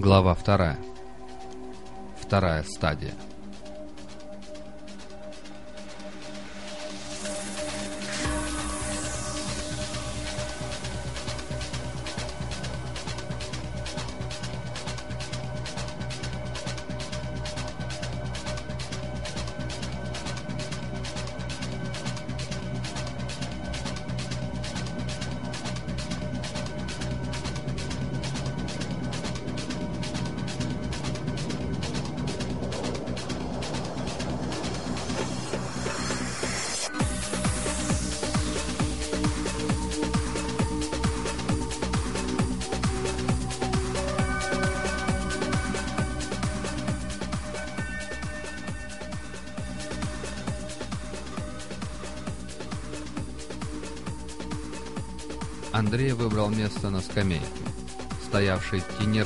Глава вторая. Вторая стадия.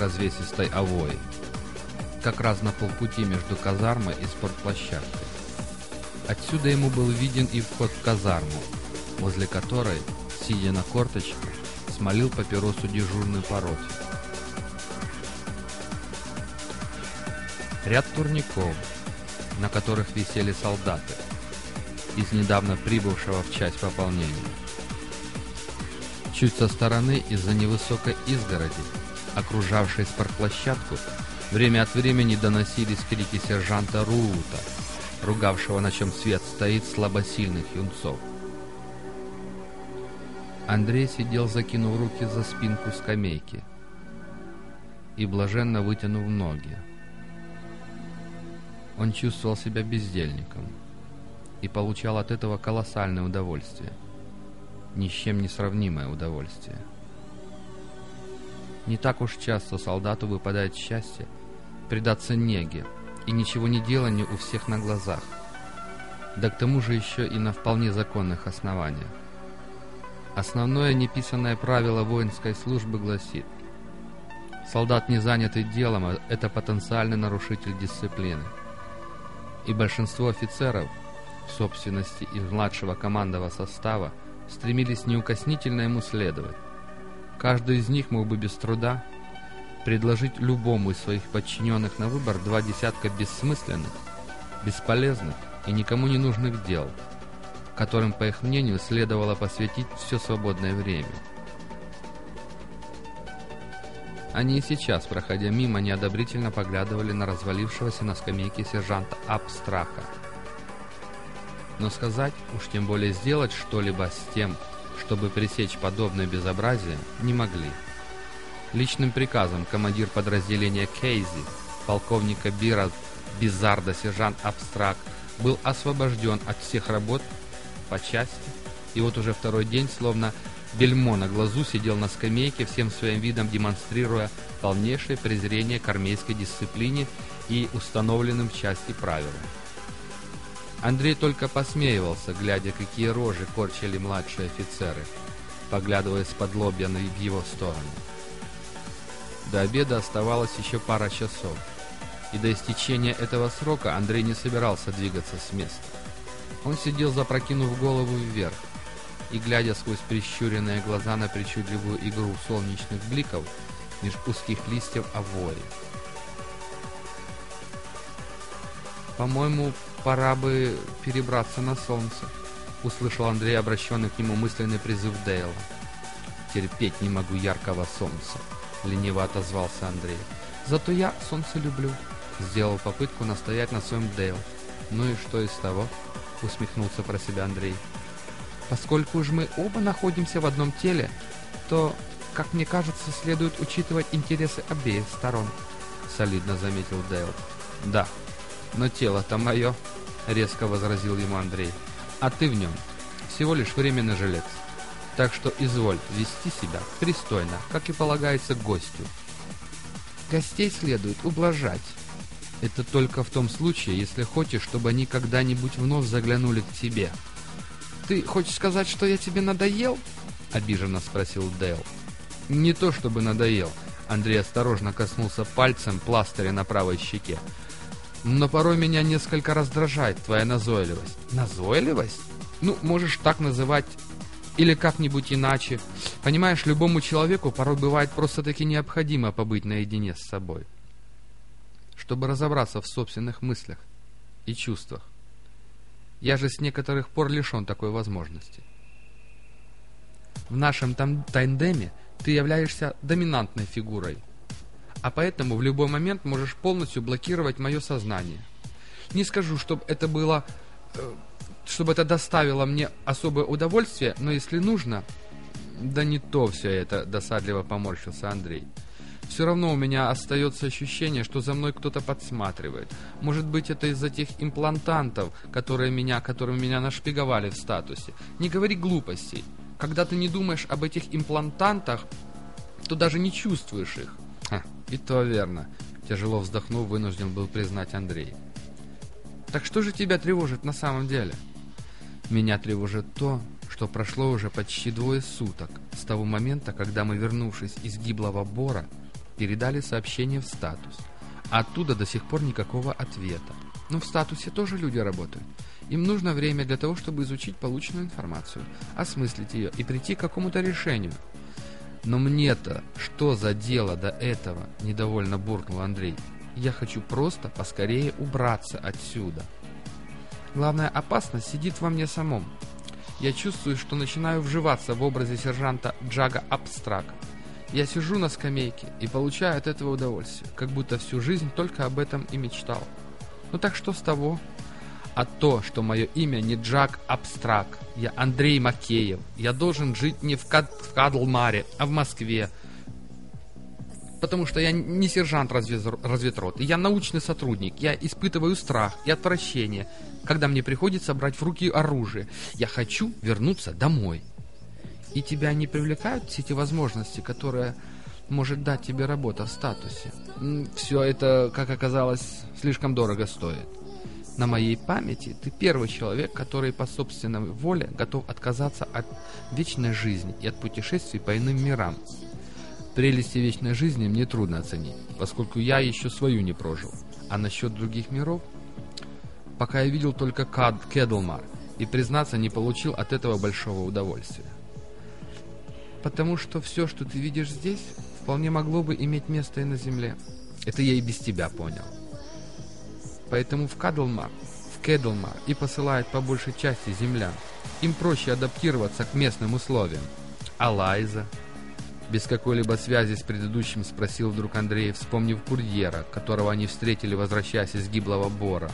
Развесистой овои, как раз на полпути между казармой и спортплощадкой. Отсюда ему был виден и вход в казарму, возле которой, сидя на корточках, смолил папиросу дежурный по роте. Ряд турников, на которых висели солдаты, из недавно прибывшего в часть пополнения. Чуть со стороны из-за невысокой изгороди, окружавшей спортплощадку, время от времени доносились крики сержанта Руута, ругавшего, на чем свет стоит слабосильных юнцов. Андрей сидел, закинув руки за спинку скамейки и блаженно вытянув ноги. Он чувствовал себя бездельником и получал от этого колоссальное удовольствие – ни с чем не сравнимое удовольствие. Не так уж часто солдату выпадает счастье предаться неге и ничего не деланию у всех на глазах, да к тому же еще и на вполне законных основаниях. Основное неписанное правило воинской службы гласит, солдат, не занятый делом, а это потенциальный нарушитель дисциплины. И большинство офицеров, в собственности из младшего командного состава, стремились неукоснительно ему следовать. Каждый из них мог бы без труда предложить любому из своих подчиненных на выбор два десятка бессмысленных, бесполезных и никому не нужных дел, которым, по их мнению, следовало посвятить все свободное время. Они и сейчас, проходя мимо, неодобрительно поглядывали на развалившегося на скамейке сержанта Абстраха, но сказать, уж тем более сделать что-либо с тем, чтобы пресечь подобное безобразие, не могли. Личным приказом командир подразделения Кейзи, полковника Бира Бизарда, сержант Абстракт, был освобожден от всех работ по части, и вот уже второй день, словно бельмо на глазу, сидел на скамейке, всем своим видом демонстрируя полнейшее презрение к армейской дисциплине и установленным в части правилам. Андрей только посмеивался, глядя, какие рожи корчили младшие офицеры, поглядывая с-под лобья в его сторону. До обеда оставалось еще пара часов, и до истечения этого срока Андрей не собирался двигаться с места. Он сидел, запрокинув голову вверх, и, глядя сквозь прищуренные глаза на причудливую игру солнечных бликов меж узких листьев авори. «По-моему, пора бы перебраться на солнце», — услышал Андрей обращенный к нему мысленный призыв Дейла. «Терпеть не могу яркого солнца», — лениво отозвался Андрей. «Зато я солнце люблю», — сделал попытку настоять на своем Дейл. «Ну и что из того?» — усмехнулся про себя Андрей. «Поскольку уж мы оба находимся в одном теле, то, как мне кажется, следует учитывать интересы обеих сторон», — солидно заметил Дейл. «Да, но тело-то мое», — резко возразил ему Андрей. «А ты в нем всего лишь временный жилец. Так что изволь вести себя пристойно, как и полагается гостю». «Гостей следует ублажать». «Это только в том случае, если хочешь, чтобы они когда-нибудь вновь заглянули к тебе». «Ты хочешь сказать, что я тебе надоел?» — обиженно спросил Дейл. «Не то чтобы надоел». Андрей осторожно коснулся пальцем пластыря на правой щеке но порой меня несколько раздражает твоя назойливость. Назойливость? Ну, можешь так называть Или как-нибудь иначе. Понимаешь, любому человеку порой бывает просто-таки необходимо побыть наедине с собой, чтобы разобраться в собственных мыслях и чувствах. Я же с некоторых пор лишен такой возможности. В нашем там тандеме ты являешься доминантной фигурой, а поэтому в любой момент можешь полностью блокировать мое сознание. Не скажу, чтобы это было э, чтобы это доставило мне особое удовольствие, но если нужно... Да не то все это, досадливо поморщился Андрей. Все равно у меня остается ощущение, что за мной кто-то подсматривает. Может быть, это из-за тех имплантантов, которые меня, которыми меня нашпиговали в статусе. Не говори глупостей. Когда ты не думаешь об этих имплантантах, то даже не чувствуешь их. Ха, и то верно. Тяжело вздохнув, вынужден был признать Андрей. Так что же тебя тревожит на самом деле? Меня тревожит то, что прошло уже почти двое суток с того момента, когда мы, вернувшись из гиблого бора, передали сообщение в статус. А оттуда до сих пор никакого ответа. Но в статусе тоже люди работают. Им нужно время для того, чтобы изучить полученную информацию, осмыслить ее и прийти к какому-то решению. Но мне-то что за дело до этого? Недовольно буркнул Андрей. Я хочу просто поскорее убраться отсюда. Главная опасность сидит во мне самом. Я чувствую, что начинаю вживаться в образе сержанта Джага Абстрак. Я сижу на скамейке и получаю от этого удовольствие, как будто всю жизнь только об этом и мечтал. Ну так что с того? А то, что мое имя не Джак Абстрак, я Андрей Макеев. Я должен жить не в, Кад в Кадлмаре, а в Москве, потому что я не сержант разведроты, я научный сотрудник, я испытываю страх и отвращение, когда мне приходится брать в руки оружие. Я хочу вернуться домой. И тебя не привлекают все эти возможности, которые может дать тебе работа в статусе? Все это, как оказалось, слишком дорого стоит. На моей памяти ты первый человек, который по собственной воле готов отказаться от вечной жизни и от путешествий по иным мирам. Прелести вечной жизни мне трудно оценить, поскольку я еще свою не прожил. А насчет других миров? Пока я видел только Кад Кедлмар, и, признаться, не получил от этого большого удовольствия. Потому что все, что ты видишь здесь, вполне могло бы иметь место и на Земле. Это я и без тебя понял. Поэтому в Кадлмар, в Кедлмар и посылают по большей части землян. Им проще адаптироваться к местным условиям. А Лайза, без какой-либо связи с предыдущим спросил вдруг Андрей, вспомнив курьера, которого они встретили, возвращаясь из гиблого бора.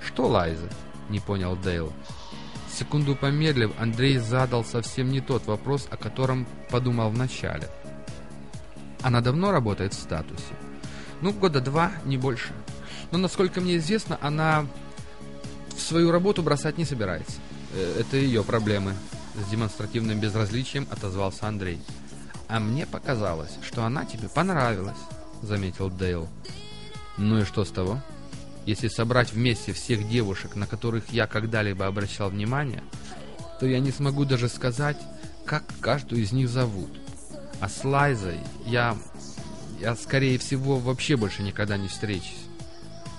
«Что, Лайза?» — не понял Дейл. Секунду помедлив, Андрей задал совсем не тот вопрос, о котором подумал вначале. «Она давно работает в статусе?» «Ну, года два, не больше. Но, насколько мне известно, она свою работу бросать не собирается. Э, это ее проблемы», — с демонстративным безразличием отозвался Андрей. «А мне показалось, что она тебе понравилась», — заметил Дейл. «Ну и что с того? Если собрать вместе всех девушек, на которых я когда-либо обращал внимание, то я не смогу даже сказать, как каждую из них зовут. А с Лайзой я... я, скорее всего, вообще больше никогда не встречусь».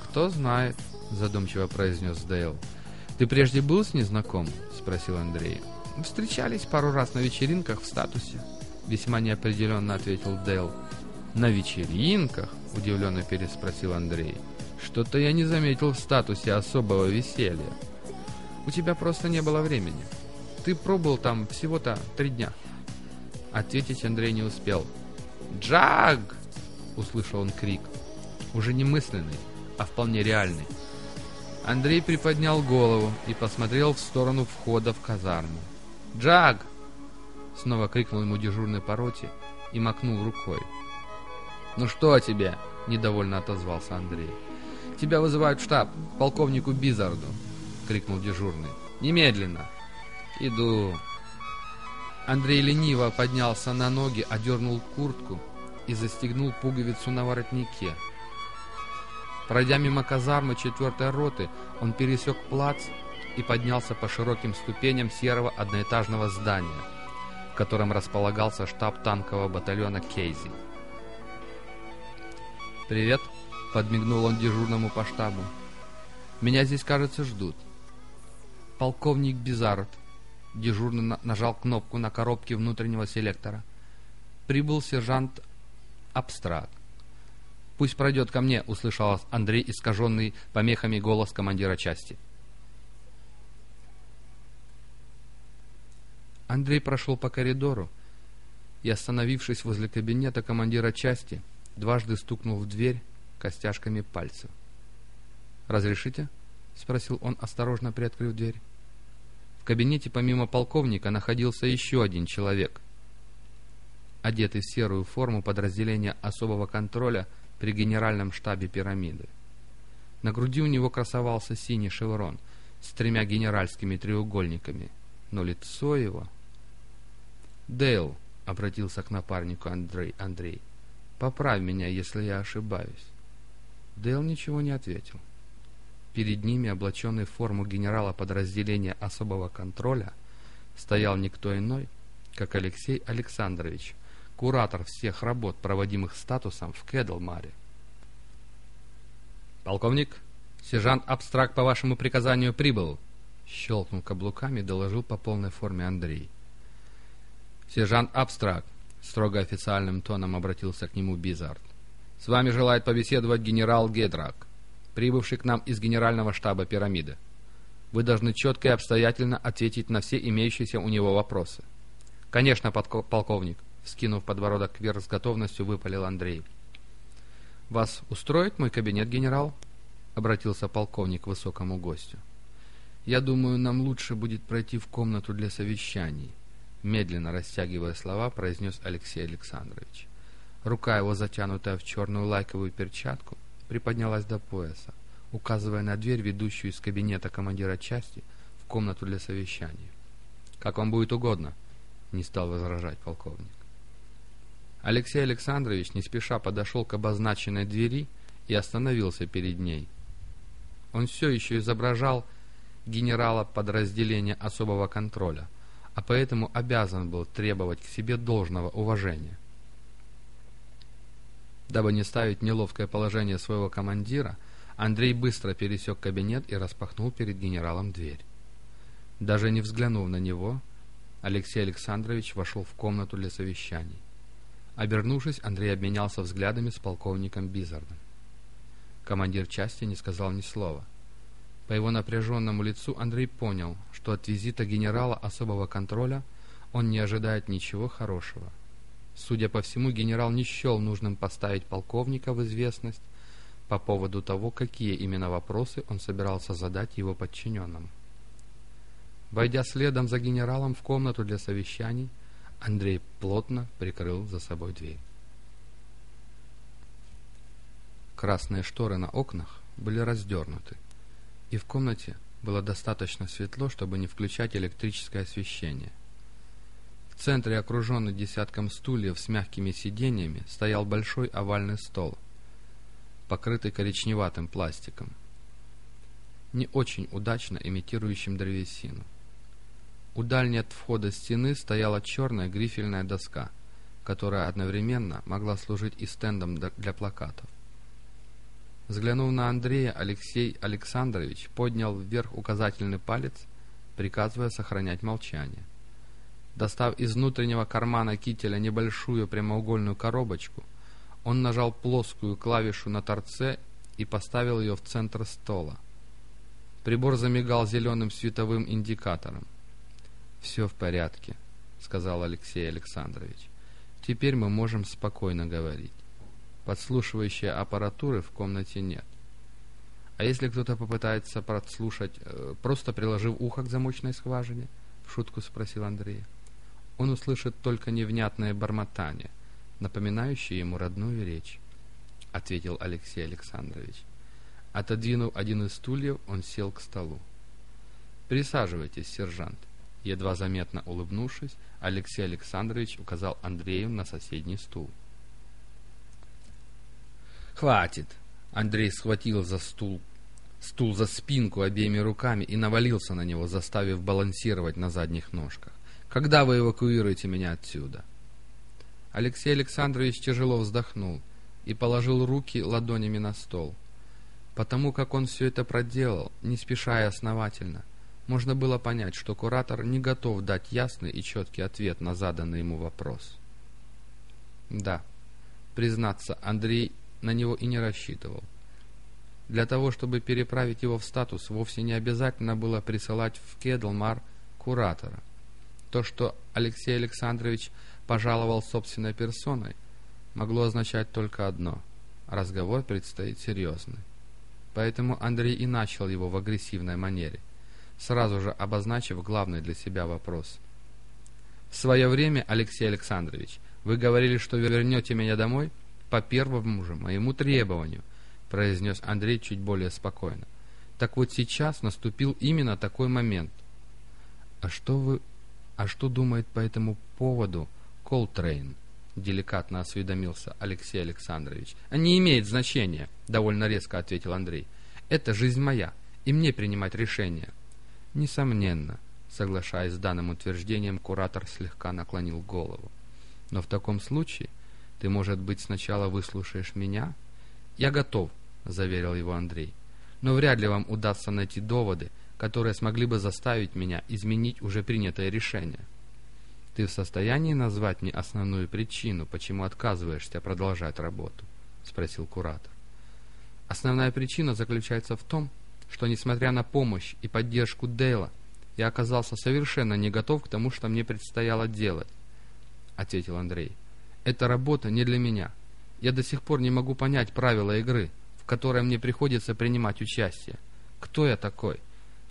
«Кто знает», — задумчиво произнес Дейл. «Ты прежде был с ней знаком?» — спросил Андрей. «Встречались пару раз на вечеринках в статусе», весьма неопределенно ответил Дэл. «На вечеринках?» – удивленно переспросил Андрей. «Что-то я не заметил в статусе особого веселья. У тебя просто не было времени. Ты пробыл там всего-то три дня». Ответить Андрей не успел. «Джаг!» – услышал он крик. Уже не мысленный, а вполне реальный. Андрей приподнял голову и посмотрел в сторону входа в казарму. «Джаг!» Снова крикнул ему дежурный по роте и макнул рукой. «Ну что тебе?» – недовольно отозвался Андрей. «Тебя вызывают в штаб, полковнику Бизарду!» – крикнул дежурный. «Немедленно!» «Иду!» Андрей лениво поднялся на ноги, одернул куртку и застегнул пуговицу на воротнике. Пройдя мимо казармы четвертой роты, он пересек плац и поднялся по широким ступеням серого одноэтажного здания – котором располагался штаб танкового батальона Кейзи. «Привет», — подмигнул он дежурному по штабу. «Меня здесь, кажется, ждут». «Полковник Бизард», дежурно нажал кнопку на коробке внутреннего селектора. Прибыл сержант Абстракт. «Пусть пройдет ко мне», — услышал Андрей, искаженный помехами голос командира части. Андрей прошел по коридору и, остановившись возле кабинета командира части, дважды стукнул в дверь костяшками пальцев. «Разрешите?» — спросил он, осторожно приоткрыв дверь. В кабинете помимо полковника находился еще один человек, одетый в серую форму подразделения особого контроля при генеральном штабе пирамиды. На груди у него красовался синий шеврон с тремя генеральскими треугольниками, но лицо его... «Дейл», — обратился к напарнику Андрей, Андрей, — «поправь меня, если я ошибаюсь». Дейл ничего не ответил. Перед ними, облаченный в форму генерала подразделения особого контроля, стоял никто иной, как Алексей Александрович, куратор всех работ, проводимых статусом в Кедлмаре. «Полковник, сержант Абстракт по вашему приказанию прибыл!» Щелкнул каблуками, доложил по полной форме Андрей. «Сержант Абстракт!» Строго официальным тоном обратился к нему Бизард. «С вами желает побеседовать генерал Гедрак, прибывший к нам из генерального штаба пирамиды. Вы должны четко и обстоятельно ответить на все имеющиеся у него вопросы». «Конечно, полковник!» Скинув подбородок вверх с готовностью, выпалил Андрей. «Вас устроит мой кабинет, генерал?» — обратился полковник к высокому гостю. «Я думаю, нам лучше будет пройти в комнату для совещаний», — медленно растягивая слова, произнес Алексей Александрович. Рука его, затянутая в черную лайковую перчатку, приподнялась до пояса, указывая на дверь, ведущую из кабинета командира части в комнату для совещаний. «Как вам будет угодно», — не стал возражать полковник. Алексей Александрович не спеша подошел к обозначенной двери и остановился перед ней. Он все еще изображал генерала подразделения особого контроля, а поэтому обязан был требовать к себе должного уважения. Дабы не ставить неловкое положение своего командира, Андрей быстро пересек кабинет и распахнул перед генералом дверь. Даже не взглянув на него, Алексей Александрович вошел в комнату для совещаний. Обернувшись, Андрей обменялся взглядами с полковником Бизардом. Командир части не сказал ни слова. По его напряженному лицу Андрей понял, что от визита генерала особого контроля он не ожидает ничего хорошего. Судя по всему, генерал не счел нужным поставить полковника в известность по поводу того, какие именно вопросы он собирался задать его подчиненным. Войдя следом за генералом в комнату для совещаний, Андрей плотно прикрыл за собой дверь. Красные шторы на окнах были раздернуты, и в комнате было достаточно светло, чтобы не включать электрическое освещение. В центре, окруженный десятком стульев с мягкими сиденьями, стоял большой овальный стол, покрытый коричневатым пластиком, не очень удачно имитирующим древесину. У дальней от входа стены стояла черная грифельная доска, которая одновременно могла служить и стендом для плакатов. Взглянув на Андрея, Алексей Александрович поднял вверх указательный палец, приказывая сохранять молчание. Достав из внутреннего кармана кителя небольшую прямоугольную коробочку, он нажал плоскую клавишу на торце и поставил ее в центр стола. Прибор замигал зеленым световым индикатором. «Все в порядке», — сказал Алексей Александрович. «Теперь мы можем спокойно говорить. Подслушивающей аппаратуры в комнате нет. А если кто-то попытается подслушать, э, просто приложив ухо к замочной скважине?» — в шутку спросил Андрей. «Он услышит только невнятное бормотание, напоминающее ему родную речь», — ответил Алексей Александрович. Отодвинув один из стульев, он сел к столу. «Присаживайтесь, сержант. Едва заметно улыбнувшись, Алексей Александрович указал Андрею на соседний стул. «Хватит!» Андрей схватил за стул, стул за спинку обеими руками и навалился на него, заставив балансировать на задних ножках. «Когда вы эвакуируете меня отсюда?» Алексей Александрович тяжело вздохнул и положил руки ладонями на стол. Потому как он все это проделал, не спеша и основательно, Можно было понять, что куратор не готов дать ясный и четкий ответ на заданный ему вопрос. Да, признаться, Андрей на него и не рассчитывал. Для того, чтобы переправить его в статус, вовсе не обязательно было присылать в Кедлмар куратора. То, что Алексей Александрович пожаловал собственной персоной, могло означать только одно – разговор предстоит серьезный. Поэтому Андрей и начал его в агрессивной манере, сразу же обозначив главный для себя вопрос. «В свое время, Алексей Александрович, вы говорили, что вернете меня домой по первому же моему требованию –— произнес Андрей чуть более спокойно. «Так вот сейчас наступил именно такой момент». «А что вы... А что думает по этому поводу Колтрейн?» — деликатно осведомился Алексей Александрович. «Не имеет значения», — довольно резко ответил Андрей. «Это жизнь моя, и мне принимать решения». «Несомненно», — соглашаясь с данным утверждением, куратор слегка наклонил голову. «Но в таком случае ты, может быть, сначала выслушаешь меня?» «Я готов», — заверил его Андрей. «Но вряд ли вам удастся найти доводы, которые смогли бы заставить меня изменить уже принятое решение». «Ты в состоянии назвать мне основную причину, почему отказываешься продолжать работу?» — спросил куратор. «Основная причина заключается в том, что, несмотря на помощь и поддержку Дейла, я оказался совершенно не готов к тому, что мне предстояло делать», — ответил Андрей. «Эта работа не для меня. Я до сих пор не могу понять правила игры, в которой мне приходится принимать участие. Кто я такой?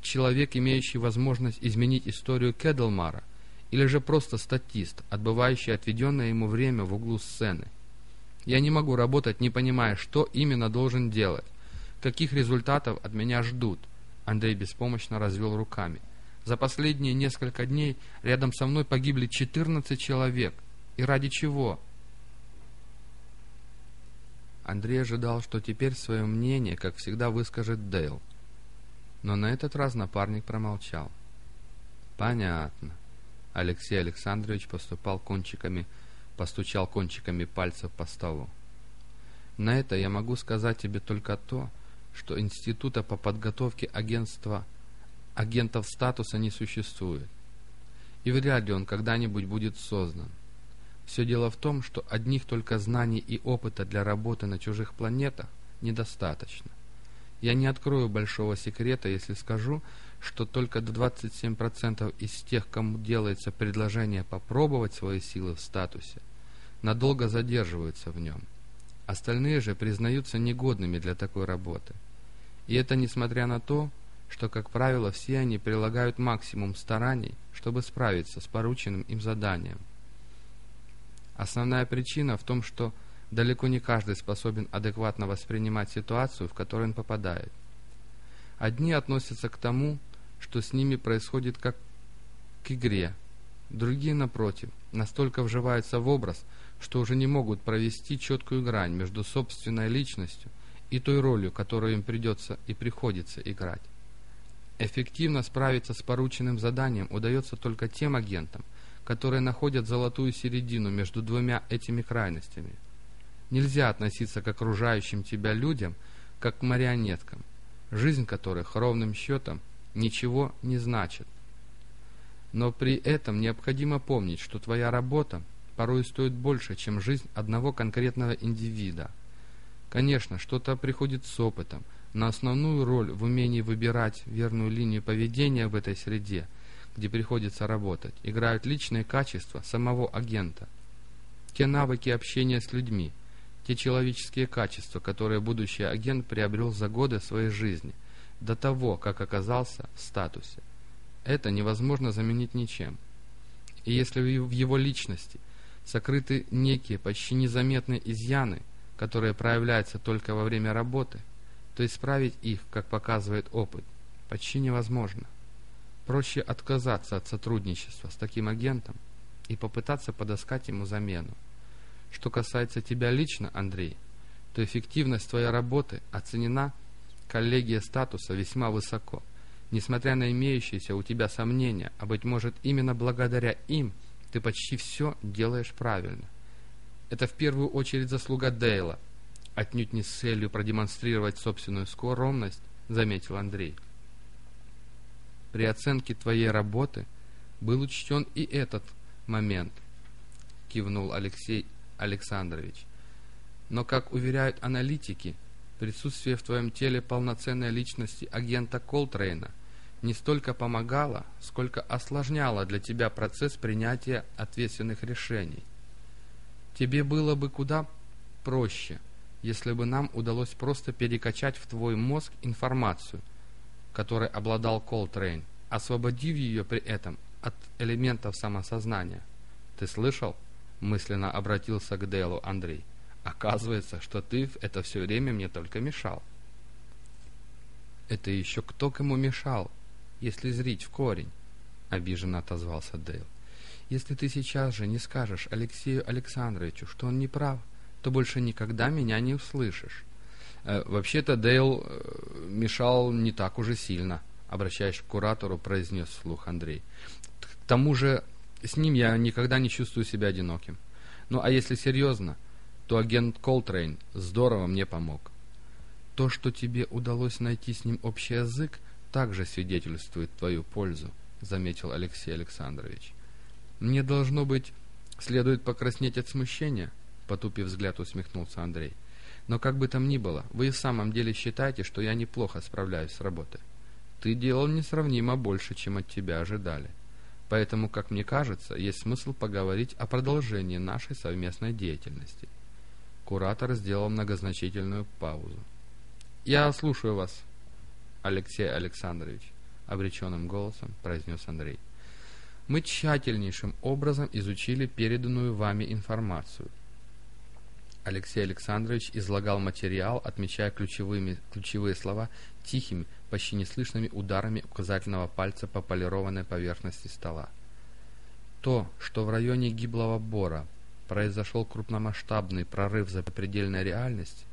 Человек, имеющий возможность изменить историю Кедлмара, или же просто статист, отбывающий отведенное ему время в углу сцены? Я не могу работать, не понимая, что именно должен делать, каких результатов от меня ждут. Андрей беспомощно развел руками. За последние несколько дней рядом со мной погибли 14 человек. И ради чего? Андрей ожидал, что теперь свое мнение, как всегда, выскажет Дейл. Но на этот раз напарник промолчал. «Понятно». Алексей Александрович поступал кончиками, постучал кончиками пальцев по столу. «На это я могу сказать тебе только то, что института по подготовке агентства агентов статуса не существует. И вряд ли он когда-нибудь будет создан. Все дело в том, что одних только знаний и опыта для работы на чужих планетах недостаточно. Я не открою большого секрета, если скажу, что только 27% из тех, кому делается предложение попробовать свои силы в статусе, надолго задерживаются в нем. Остальные же признаются негодными для такой работы. И это несмотря на то, что, как правило, все они прилагают максимум стараний, чтобы справиться с порученным им заданием. Основная причина в том, что далеко не каждый способен адекватно воспринимать ситуацию, в которую он попадает. Одни относятся к тому, что с ними происходит как к игре, другие, напротив, настолько вживаются в образ, что уже не могут провести четкую грань между собственной личностью и той ролью, которую им придется и приходится играть. Эффективно справиться с порученным заданием удается только тем агентам, которые находят золотую середину между двумя этими крайностями. Нельзя относиться к окружающим тебя людям, как к марионеткам, жизнь которых ровным счетом ничего не значит. Но при этом необходимо помнить, что твоя работа порой стоит больше, чем жизнь одного конкретного индивида. Конечно, что-то приходит с опытом, но основную роль в умении выбирать верную линию поведения в этой среде – где приходится работать, играют личные качества самого агента. Те навыки общения с людьми, те человеческие качества, которые будущий агент приобрел за годы своей жизни, до того, как оказался в статусе. Это невозможно заменить ничем. И если в его личности сокрыты некие почти незаметные изъяны, которые проявляются только во время работы, то исправить их, как показывает опыт, почти невозможно. Проще отказаться от сотрудничества с таким агентом и попытаться подыскать ему замену. Что касается тебя лично, Андрей, то эффективность твоей работы оценена коллегия статуса весьма высоко, несмотря на имеющиеся у тебя сомнения, а быть может именно благодаря им ты почти все делаешь правильно. Это в первую очередь заслуга Дейла, отнюдь не с целью продемонстрировать собственную скоромность, заметил Андрей. При оценке твоей работы был учтен и этот момент, кивнул Алексей Александрович. Но, как уверяют аналитики, присутствие в твоем теле полноценной личности агента Колтрейна не столько помогало, сколько осложняло для тебя процесс принятия ответственных решений. Тебе было бы куда проще, если бы нам удалось просто перекачать в твой мозг информацию, которой обладал Колтрейн, освободив ее при этом от элементов самосознания. Ты слышал? Мысленно обратился к Дейлу Андрей. Оказывается, что ты это все время мне только мешал. Это еще кто кому мешал, если зрить в корень? Обиженно отозвался Дейл. Если ты сейчас же не скажешь Алексею Александровичу, что он не прав, то больше никогда меня не услышишь. Э, Вообще-то Дейл э, мешал не так уже сильно, обращаясь к куратору, произнес вслух Андрей. К тому же с ним я никогда не чувствую себя одиноким. Ну а если серьезно, то агент Колтрейн здорово мне помог. То, что тебе удалось найти с ним общий язык, также свидетельствует твою пользу, заметил Алексей Александрович. Мне должно быть, следует покраснеть от смущения, потупив взгляд, усмехнулся Андрей. Но как бы там ни было, вы в самом деле считаете, что я неплохо справляюсь с работой. Ты делал несравнимо больше, чем от тебя ожидали. Поэтому, как мне кажется, есть смысл поговорить о продолжении нашей совместной деятельности. Куратор сделал многозначительную паузу. «Я слушаю вас, Алексей Александрович», — обреченным голосом произнес Андрей. «Мы тщательнейшим образом изучили переданную вами информацию. Алексей Александрович излагал материал, отмечая ключевыми, ключевые слова тихими, почти неслышными ударами указательного пальца по полированной поверхности стола. То, что в районе гиблого бора произошел крупномасштабный прорыв за предельной реальности,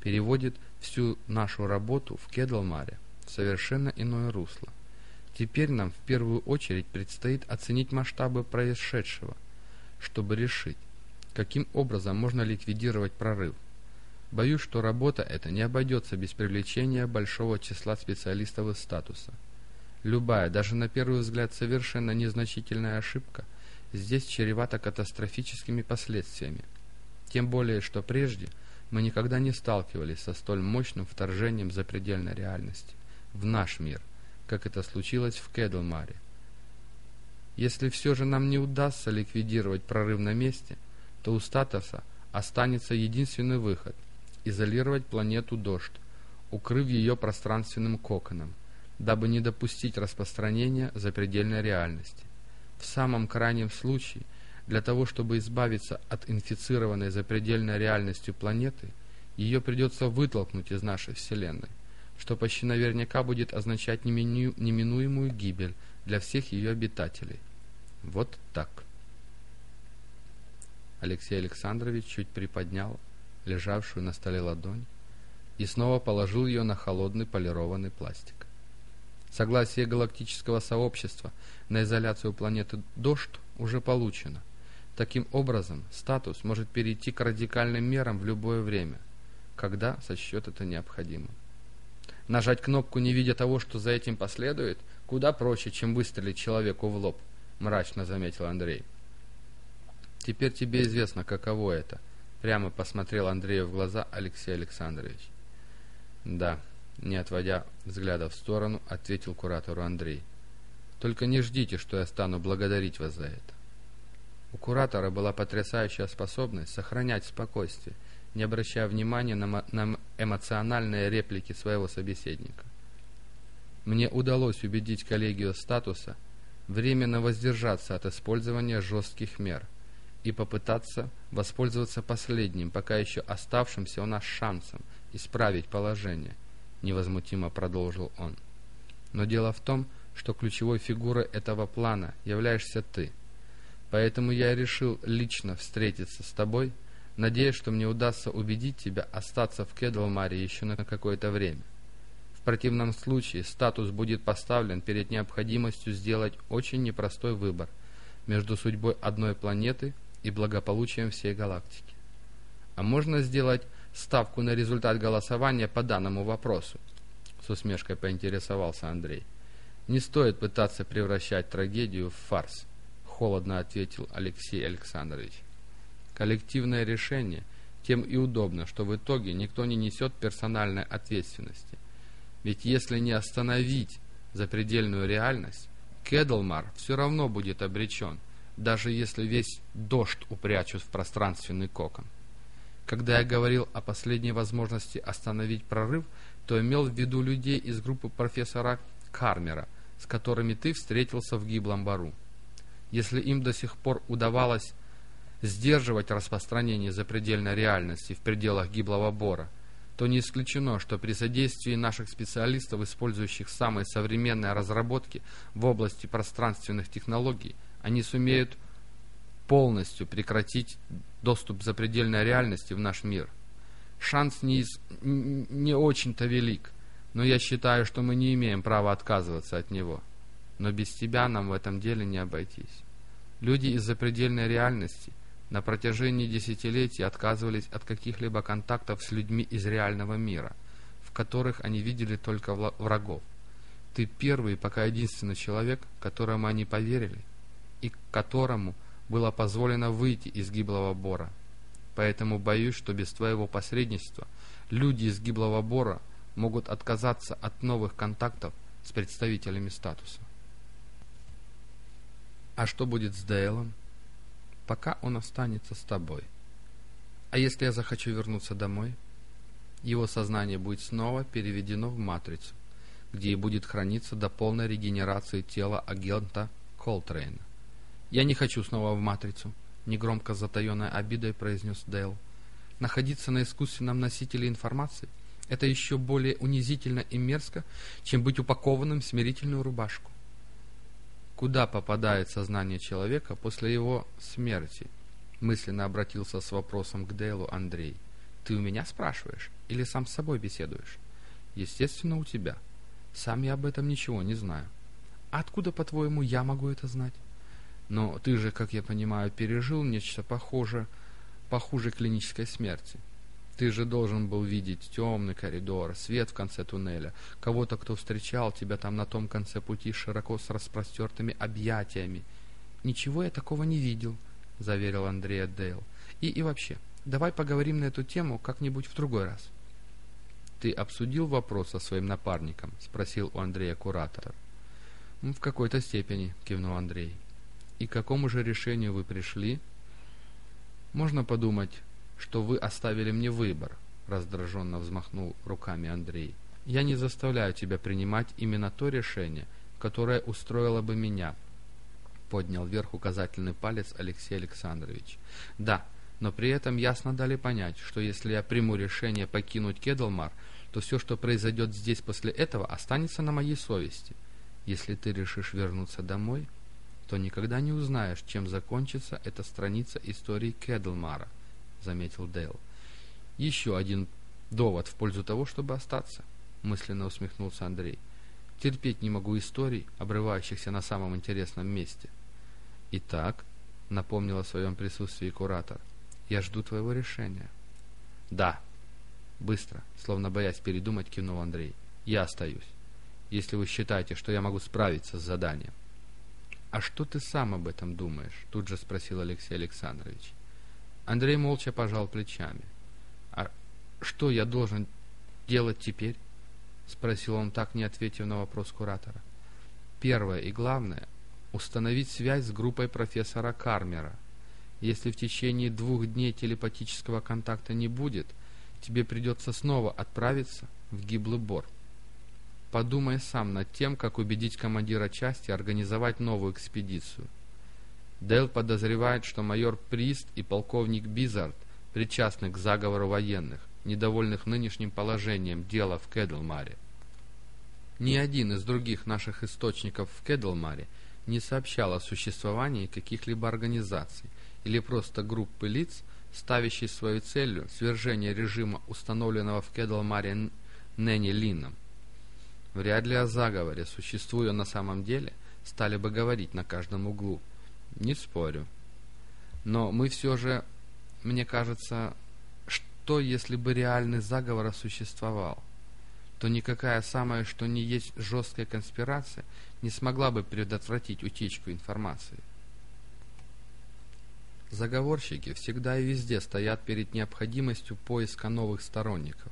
переводит всю нашу работу в Кедлмаре в совершенно иное русло. Теперь нам в первую очередь предстоит оценить масштабы происшедшего, чтобы решить, каким образом можно ликвидировать прорыв. Боюсь, что работа эта не обойдется без привлечения большого числа специалистов из статуса. Любая, даже на первый взгляд совершенно незначительная ошибка здесь чревата катастрофическими последствиями. Тем более, что прежде мы никогда не сталкивались со столь мощным вторжением запредельной реальности в наш мир, как это случилось в Кедлмаре. Если все же нам не удастся ликвидировать прорыв на месте – то у Статоса останется единственный выход – изолировать планету Дождь, укрыв ее пространственным коконом, дабы не допустить распространения запредельной реальности. В самом крайнем случае, для того, чтобы избавиться от инфицированной запредельной реальностью планеты, ее придется вытолкнуть из нашей Вселенной, что почти наверняка будет означать неминуемую гибель для всех ее обитателей. Вот так. Алексей Александрович чуть приподнял лежавшую на столе ладонь и снова положил ее на холодный полированный пластик. Согласие галактического сообщества на изоляцию планеты Дождь уже получено. Таким образом, статус может перейти к радикальным мерам в любое время, когда сочтет это необходимым. Нажать кнопку, не видя того, что за этим последует, куда проще, чем выстрелить человеку в лоб, мрачно заметил Андрей. Теперь тебе известно, каково это. Прямо посмотрел Андрею в глаза Алексей Александрович. Да, не отводя взгляда в сторону, ответил куратору Андрей. Только не ждите, что я стану благодарить вас за это. У куратора была потрясающая способность сохранять спокойствие, не обращая внимания на, на эмоциональные реплики своего собеседника. Мне удалось убедить коллегию статуса временно воздержаться от использования жестких мер – и попытаться воспользоваться последним, пока еще оставшимся у нас шансом исправить положение, невозмутимо продолжил он. Но дело в том, что ключевой фигурой этого плана являешься ты. Поэтому я решил лично встретиться с тобой, надеясь, что мне удастся убедить тебя остаться в Кедлмаре еще на какое-то время. В противном случае статус будет поставлен перед необходимостью сделать очень непростой выбор между судьбой одной планеты и благополучием всей галактики. А можно сделать ставку на результат голосования по данному вопросу? С усмешкой поинтересовался Андрей. Не стоит пытаться превращать трагедию в фарс, холодно ответил Алексей Александрович. Коллективное решение тем и удобно, что в итоге никто не несет персональной ответственности. Ведь если не остановить запредельную реальность, Кедлмар все равно будет обречен, даже если весь дождь упрячут в пространственный кокон. Когда я говорил о последней возможности остановить прорыв, то имел в виду людей из группы профессора Кармера, с которыми ты встретился в гиблом бару. Если им до сих пор удавалось сдерживать распространение запредельной реальности в пределах гиблого бора, то не исключено, что при содействии наших специалистов, использующих самые современные разработки в области пространственных технологий, они сумеют полностью прекратить доступ запредельной реальности в наш мир. Шанс не, из... не очень-то велик, но я считаю, что мы не имеем права отказываться от него. Но без тебя нам в этом деле не обойтись. Люди из запредельной реальности на протяжении десятилетий отказывались от каких-либо контактов с людьми из реального мира, в которых они видели только врагов. Ты первый и пока единственный человек, которому они поверили, и которому было позволено выйти из гиблого бора. Поэтому боюсь, что без твоего посредничества люди из гиблого бора могут отказаться от новых контактов с представителями статуса. А что будет с Дейлом? пока он останется с тобой. А если я захочу вернуться домой? Его сознание будет снова переведено в матрицу, где и будет храниться до полной регенерации тела агента Колтрейна. «Я не хочу снова в матрицу», — негромко затаенной обидой произнес Дейл. «Находиться на искусственном носителе информации — это еще более унизительно и мерзко, чем быть упакованным в смирительную рубашку куда попадает сознание человека после его смерти? Мысленно обратился с вопросом к Дейлу Андрей. Ты у меня спрашиваешь или сам с собой беседуешь? Естественно, у тебя. Сам я об этом ничего не знаю. А откуда, по-твоему, я могу это знать? Но ты же, как я понимаю, пережил нечто похожее, похуже клинической смерти. Ты же должен был видеть темный коридор, свет в конце туннеля, кого-то, кто встречал тебя там на том конце пути широко с распростертыми объятиями. «Ничего я такого не видел», — заверил Андрея Дейл. «И, и вообще, давай поговорим на эту тему как-нибудь в другой раз». «Ты обсудил вопрос со своим напарником?» — спросил у Андрея куратор. «В какой-то степени», — кивнул Андрей. «И к какому же решению вы пришли?» «Можно подумать, что вы оставили мне выбор», — раздраженно взмахнул руками Андрей. «Я не заставляю тебя принимать именно то решение, которое устроило бы меня», — поднял вверх указательный палец Алексей Александрович. «Да, но при этом ясно дали понять, что если я приму решение покинуть Кедлмар, то все, что произойдет здесь после этого, останется на моей совести. Если ты решишь вернуться домой, то никогда не узнаешь, чем закончится эта страница истории Кедлмара. — заметил Дейл. «Еще один довод в пользу того, чтобы остаться», — мысленно усмехнулся Андрей. «Терпеть не могу историй, обрывающихся на самом интересном месте». «Итак», — напомнил о своем присутствии куратор, — «я жду твоего решения». «Да», — быстро, словно боясь передумать, кивнул Андрей. «Я остаюсь, если вы считаете, что я могу справиться с заданием». «А что ты сам об этом думаешь?» — тут же спросил Алексей Александрович. Андрей молча пожал плечами. «А что я должен делать теперь?» — спросил он, так не ответив на вопрос куратора. «Первое и главное — установить связь с группой профессора Кармера. Если в течение двух дней телепатического контакта не будет, тебе придется снова отправиться в гиблый бор. Подумай сам над тем, как убедить командира части организовать новую экспедицию. Дэл подозревает, что майор Прист и полковник Бизард причастны к заговору военных, недовольных нынешним положением дела в Кедлмаре. Ни один из других наших источников в Кедлмаре не сообщал о существовании каких-либо организаций или просто группы лиц, ставящей свою целью свержение режима, установленного в Кедлмаре Нэнни Лином. Вряд ли о заговоре, существуя на самом деле, стали бы говорить на каждом углу – не спорю. Но мы все же, мне кажется, что если бы реальный заговор существовал? то никакая самая что ни есть жесткая конспирация не смогла бы предотвратить утечку информации. Заговорщики всегда и везде стоят перед необходимостью поиска новых сторонников.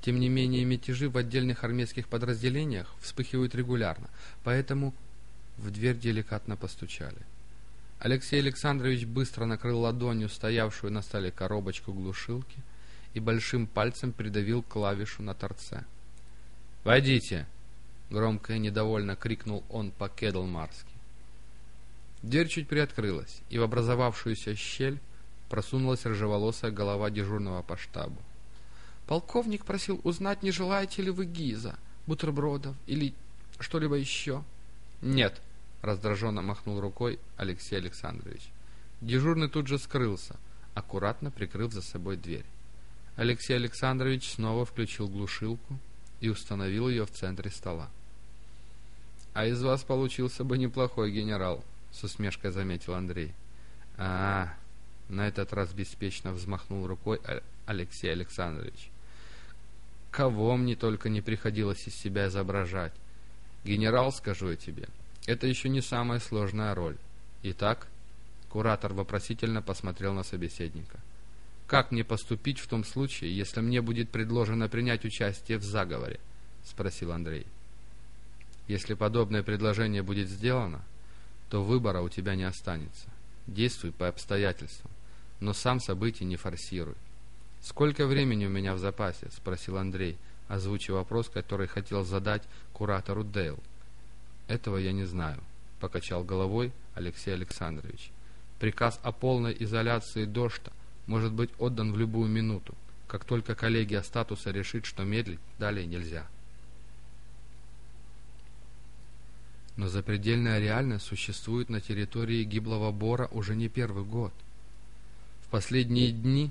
Тем не менее, мятежи в отдельных армейских подразделениях вспыхивают регулярно, поэтому в дверь деликатно постучали. Алексей Александрович быстро накрыл ладонью стоявшую на столе коробочку глушилки и большим пальцем придавил клавишу на торце. «Войдите!» — громко и недовольно крикнул он по-кедлмарски. Дверь чуть приоткрылась, и в образовавшуюся щель просунулась рыжеволосая голова дежурного по штабу. «Полковник просил узнать, не желаете ли вы гиза, бутербродов или что-либо еще?» «Нет», — раздраженно махнул рукой Алексей Александрович. Дежурный тут же скрылся, аккуратно прикрыв за собой дверь. Алексей Александрович снова включил глушилку и установил ее в центре стола. «А из вас получился бы неплохой генерал», — с усмешкой заметил Андрей. а, -а, -а на этот раз беспечно взмахнул рукой Алексей Александрович. «Кого мне только не приходилось из себя изображать. Генерал, скажу я тебе, это еще не самая сложная роль. Итак, куратор вопросительно посмотрел на собеседника. «Как мне поступить в том случае, если мне будет предложено принять участие в заговоре?» — спросил Андрей. «Если подобное предложение будет сделано, то выбора у тебя не останется. Действуй по обстоятельствам, но сам события не форсируй. «Сколько времени у меня в запасе?» — спросил Андрей, озвучив вопрос, который хотел задать куратору Дейл. «Этого я не знаю», — покачал головой Алексей Александрович. «Приказ о полной изоляции Дожта может быть отдан в любую минуту, как только коллегия статуса решит, что медлить далее нельзя». Но запредельная реальность существует на территории гиблого бора уже не первый год. В последние дни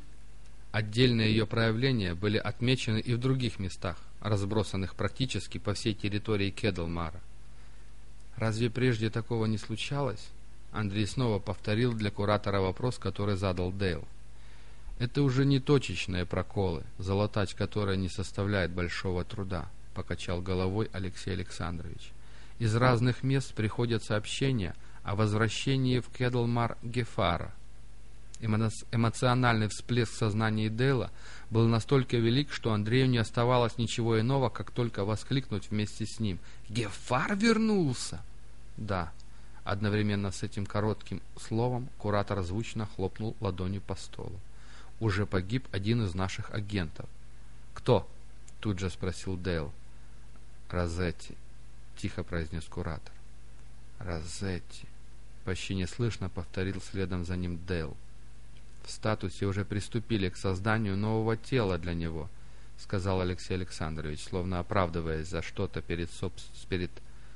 отдельные ее проявления были отмечены и в других местах, разбросанных практически по всей территории Кедлмара. Разве прежде такого не случалось? Андрей снова повторил для куратора вопрос, который задал Дейл. Это уже не точечные проколы, залатать которые не составляет большого труда, покачал головой Алексей Александрович. Из разных мест приходят сообщения о возвращении в Кедлмар Гефара. Эмоциональный всплеск сознания Дейла был настолько велик, что Андрею не оставалось ничего иного, как только воскликнуть вместе с ним. «Гефар вернулся!» «Да». Одновременно с этим коротким словом куратор звучно хлопнул ладонью по столу. «Уже погиб один из наших агентов». «Кто?» — тут же спросил Дейл. «Розетти», тихо произнес куратор. «Розетти!» — почти неслышно повторил следом за ним Дейл. «В статусе уже приступили к созданию нового тела для него», — сказал Алексей Александрович, словно оправдываясь за что-то перед, соб... перед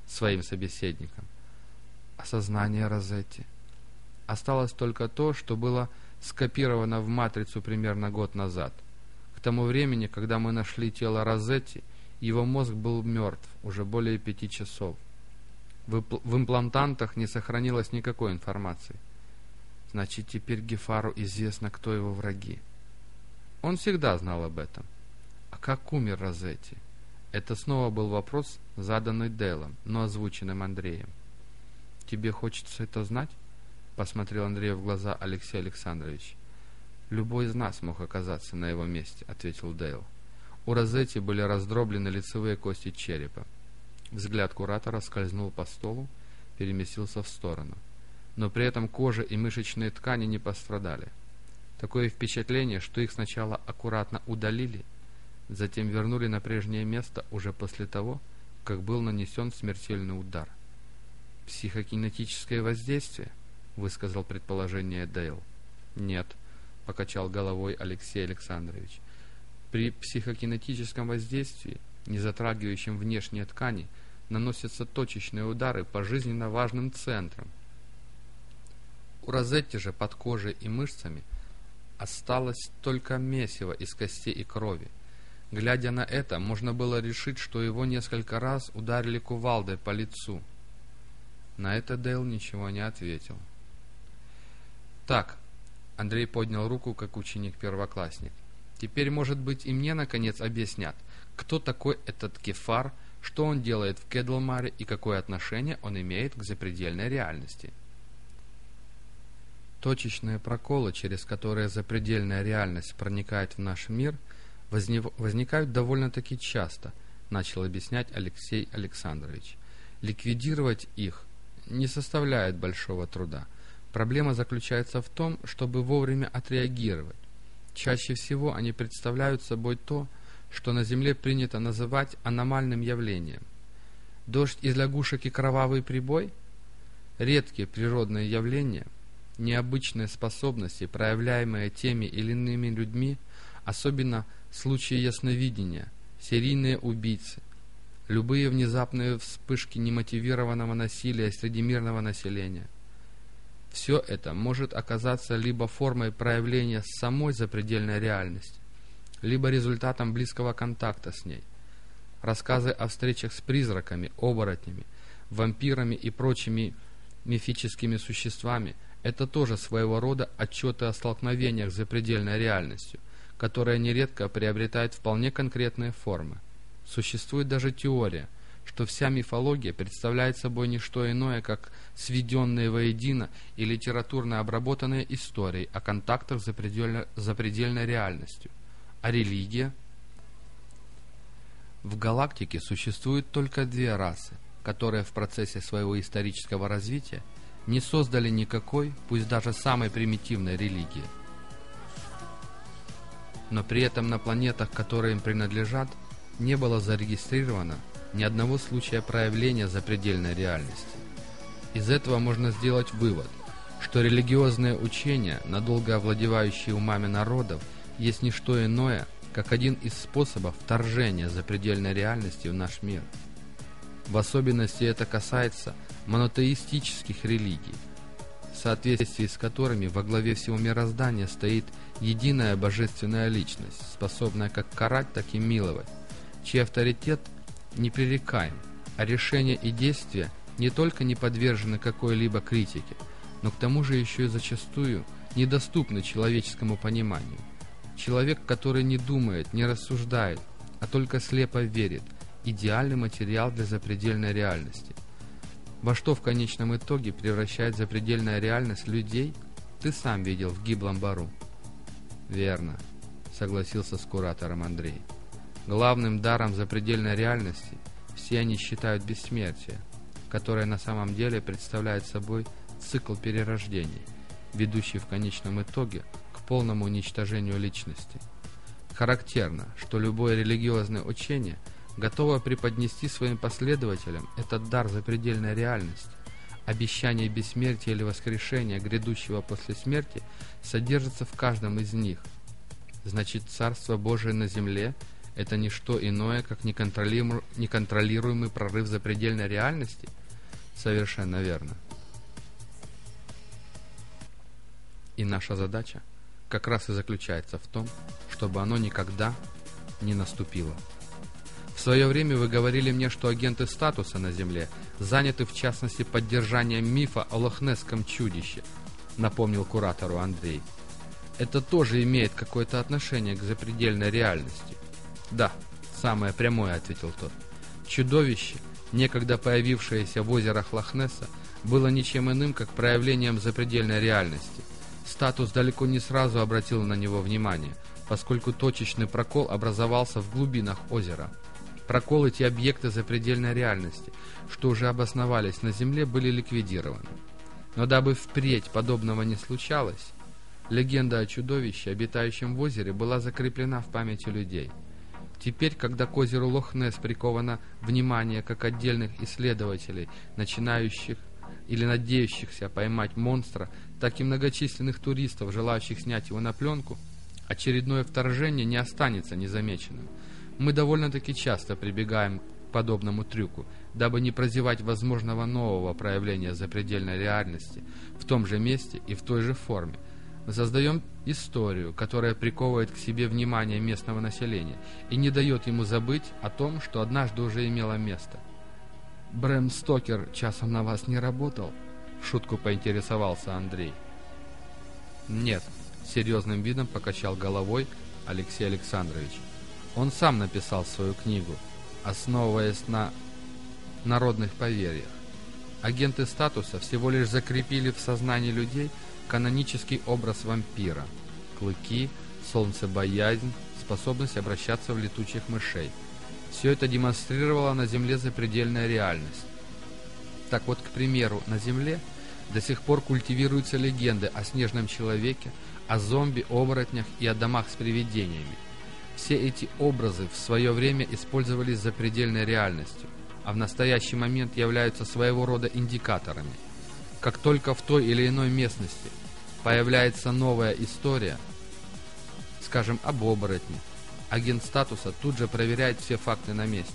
своим собеседником. «Осознание Розетти. Осталось только то, что было скопировано в матрицу примерно год назад. К тому времени, когда мы нашли тело Розетти, — его мозг был мертв уже более пяти часов. В, в имплантантах не сохранилось никакой информации. Значит, теперь Гефару известно, кто его враги. Он всегда знал об этом. А как умер Розетти? Это снова был вопрос, заданный Делом, но озвученным Андреем. «Тебе хочется это знать?» — посмотрел Андрей в глаза Алексей Александрович. «Любой из нас мог оказаться на его месте», — ответил Дейл. У Розетти были раздроблены лицевые кости черепа. Взгляд куратора скользнул по столу, переместился в сторону. Но при этом кожа и мышечные ткани не пострадали. Такое впечатление, что их сначала аккуратно удалили, затем вернули на прежнее место уже после того, как был нанесен смертельный удар. «Психокинетическое воздействие?» — высказал предположение Дейл. «Нет», — покачал головой Алексей Александрович. При психокинетическом воздействии, не затрагивающем внешние ткани, наносятся точечные удары по жизненно важным центрам. У Розетти же под кожей и мышцами осталось только месиво из костей и крови. Глядя на это, можно было решить, что его несколько раз ударили кувалдой по лицу. На это Дейл ничего не ответил. «Так», — Андрей поднял руку, как ученик-первоклассник. Теперь, может быть, и мне, наконец, объяснят, Кто такой этот Кефар, что он делает в Кедлмаре и какое отношение он имеет к запредельной реальности. Точечные проколы, через которые запредельная реальность проникает в наш мир, возникают довольно-таки часто, начал объяснять Алексей Александрович. Ликвидировать их не составляет большого труда. Проблема заключается в том, чтобы вовремя отреагировать. Чаще всего они представляют собой то, что на Земле принято называть аномальным явлением. Дождь из лягушек и кровавый прибой – редкие природные явления, необычные способности, проявляемые теми или иными людьми, особенно случаи ясновидения, серийные убийцы, любые внезапные вспышки немотивированного насилия среди мирного населения. Все это может оказаться либо формой проявления самой запредельной реальности, либо результатом близкого контакта с ней. Рассказы о встречах с призраками, оборотнями, вампирами и прочими мифическими существами – это тоже своего рода отчеты о столкновениях с запредельной реальностью, которая нередко приобретает вполне конкретные формы. Существует даже теория, что вся мифология представляет собой не что иное, как сведенные воедино и литературно обработанные истории о контактах с запредельно, запредельной реальностью. А религия? В галактике существует только две расы, которые в процессе своего исторического развития не создали никакой, пусть даже самой примитивной религии. Но при этом на планетах, которые им принадлежат, не было зарегистрировано ни одного случая проявления запредельной реальности. Из этого можно сделать вывод, что религиозные учения, надолго овладевающие умами народов, есть не что иное, как один из способов вторжения запредельной реальности в наш мир. В особенности это касается монотеистических религий, в соответствии с которыми во главе всего мироздания стоит единая божественная личность, способная как карать, так и миловать, чей авторитет непререкаем, а решения и действия не только не подвержены какой-либо критике, но к тому же еще и зачастую недоступны человеческому пониманию. Человек, который не думает, не рассуждает, а только слепо верит, идеальный материал для запредельной реальности. Во что в конечном итоге превращает запредельная реальность людей, ты сам видел в гиблом бару. Верно, согласился с куратором Андрей. Главным даром запредельной реальности все они считают бессмертие, которое на самом деле представляет собой цикл перерождений, ведущий в конечном итоге к полному уничтожению личности. Характерно, что любое религиозное учение готово преподнести своим последователям этот дар запредельной реальности. Обещание бессмертия или воскрешения, грядущего после смерти, содержится в каждом из них. Значит, Царство Божие на земле – это не что иное, как неконтролируемый прорыв запредельной реальности? Совершенно верно. И наша задача как раз и заключается в том, чтобы оно никогда не наступило. В свое время вы говорили мне, что агенты статуса на Земле заняты в частности поддержанием мифа о лохнесском чудище, напомнил куратору Андрей. Это тоже имеет какое-то отношение к запредельной реальности. «Да, самое прямое», — ответил тот. «Чудовище, некогда появившееся в озерах Лохнесса, было ничем иным, как проявлением запредельной реальности. Статус далеко не сразу обратил на него внимание, поскольку точечный прокол образовался в глубинах озера. Проколы те объекты запредельной реальности, что уже обосновались на Земле, были ликвидированы. Но дабы впредь подобного не случалось, легенда о чудовище, обитающем в озере, была закреплена в памяти людей – Теперь, когда к озеру Лохнес приковано внимание как отдельных исследователей, начинающих или надеющихся поймать монстра, так и многочисленных туристов, желающих снять его на пленку, очередное вторжение не останется незамеченным. Мы довольно-таки часто прибегаем к подобному трюку, дабы не прозевать возможного нового проявления запредельной реальности в том же месте и в той же форме, создаем историю, которая приковывает к себе внимание местного населения и не дает ему забыть о том, что однажды уже имело место. «Брэм Стокер часом на вас не работал?» — в шутку поинтересовался Андрей. «Нет», — серьезным видом покачал головой Алексей Александрович. Он сам написал свою книгу, основываясь на народных поверьях. Агенты статуса всего лишь закрепили в сознании людей канонический образ вампира. Клыки, солнцебоязнь, способность обращаться в летучих мышей. Все это демонстрировало на Земле запредельная реальность. Так вот, к примеру, на Земле до сих пор культивируются легенды о снежном человеке, о зомби, оборотнях и о домах с привидениями. Все эти образы в свое время использовались за предельной реальностью, а в настоящий момент являются своего рода индикаторами. Как только в той или иной местности появляется новая история, скажем, об оборотне, агент статуса тут же проверяет все факты на месте.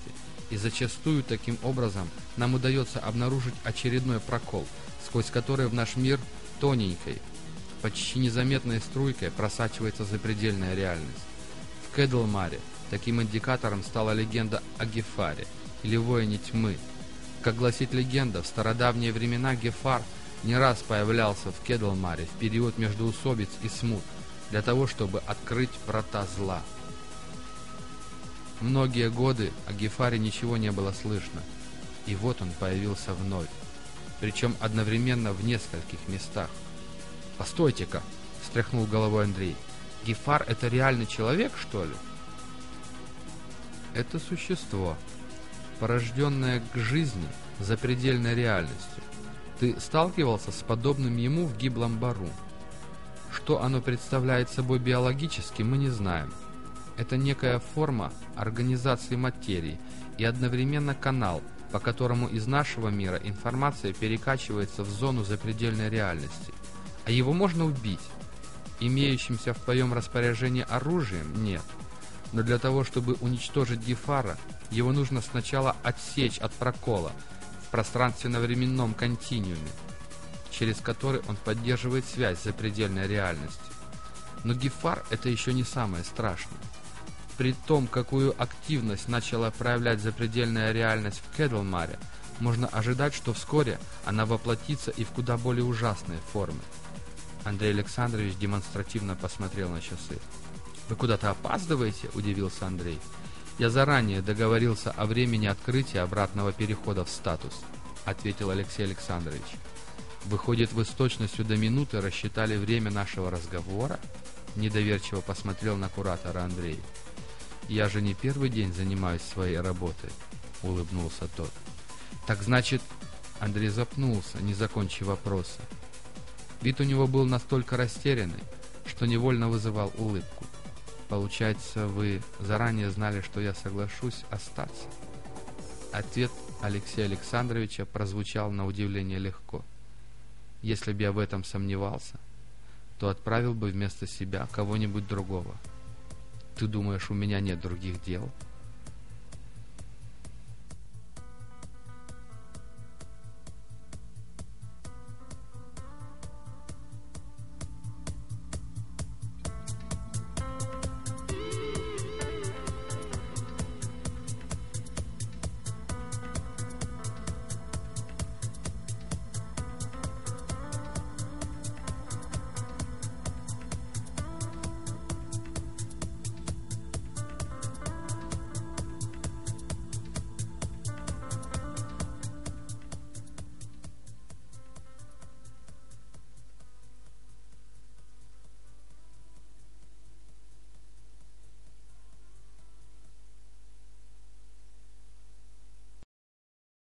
И зачастую таким образом нам удается обнаружить очередной прокол, сквозь который в наш мир тоненькой, почти незаметной струйкой просачивается запредельная реальность. В таким индикатором стала легенда о Гефаре, или воине тьмы. Как гласит легенда, в стародавние времена Гефар не раз появлялся в Кедлмаре в период между усобиц и смут, для того, чтобы открыть врата зла. Многие годы о Гефаре ничего не было слышно, и вот он появился вновь, причем одновременно в нескольких местах. «Постойте-ка!» — встряхнул головой Андрей. Гефар — это реальный человек, что ли? Это существо, порожденное к жизни за предельной реальностью. Ты сталкивался с подобным ему в гиблом бару. Что оно представляет собой биологически, мы не знаем. Это некая форма организации материи и одновременно канал, по которому из нашего мира информация перекачивается в зону запредельной реальности. А его можно убить имеющимся в твоем распоряжении оружием, нет. Но для того, чтобы уничтожить Гефара, его нужно сначала отсечь от прокола в пространственно-временном континууме, через который он поддерживает связь с запредельной реальностью. Но Гефар — это еще не самое страшное. При том, какую активность начала проявлять запредельная реальность в Кедлмаре, можно ожидать, что вскоре она воплотится и в куда более ужасные формы. Андрей Александрович демонстративно посмотрел на часы. «Вы куда-то опаздываете?» – удивился Андрей. «Я заранее договорился о времени открытия обратного перехода в статус», – ответил Алексей Александрович. «Выходит, вы с точностью до минуты рассчитали время нашего разговора?» – недоверчиво посмотрел на куратора Андрей. «Я же не первый день занимаюсь своей работой», – улыбнулся тот. «Так значит...» – Андрей запнулся, не закончив вопроса. Вид у него был настолько растерянный, что невольно вызывал улыбку. «Получается, вы заранее знали, что я соглашусь остаться?» Ответ Алексея Александровича прозвучал на удивление легко. «Если бы я в этом сомневался, то отправил бы вместо себя кого-нибудь другого. Ты думаешь, у меня нет других дел?»